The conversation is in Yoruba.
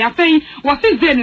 yɛafɛ yi wɔse ze ne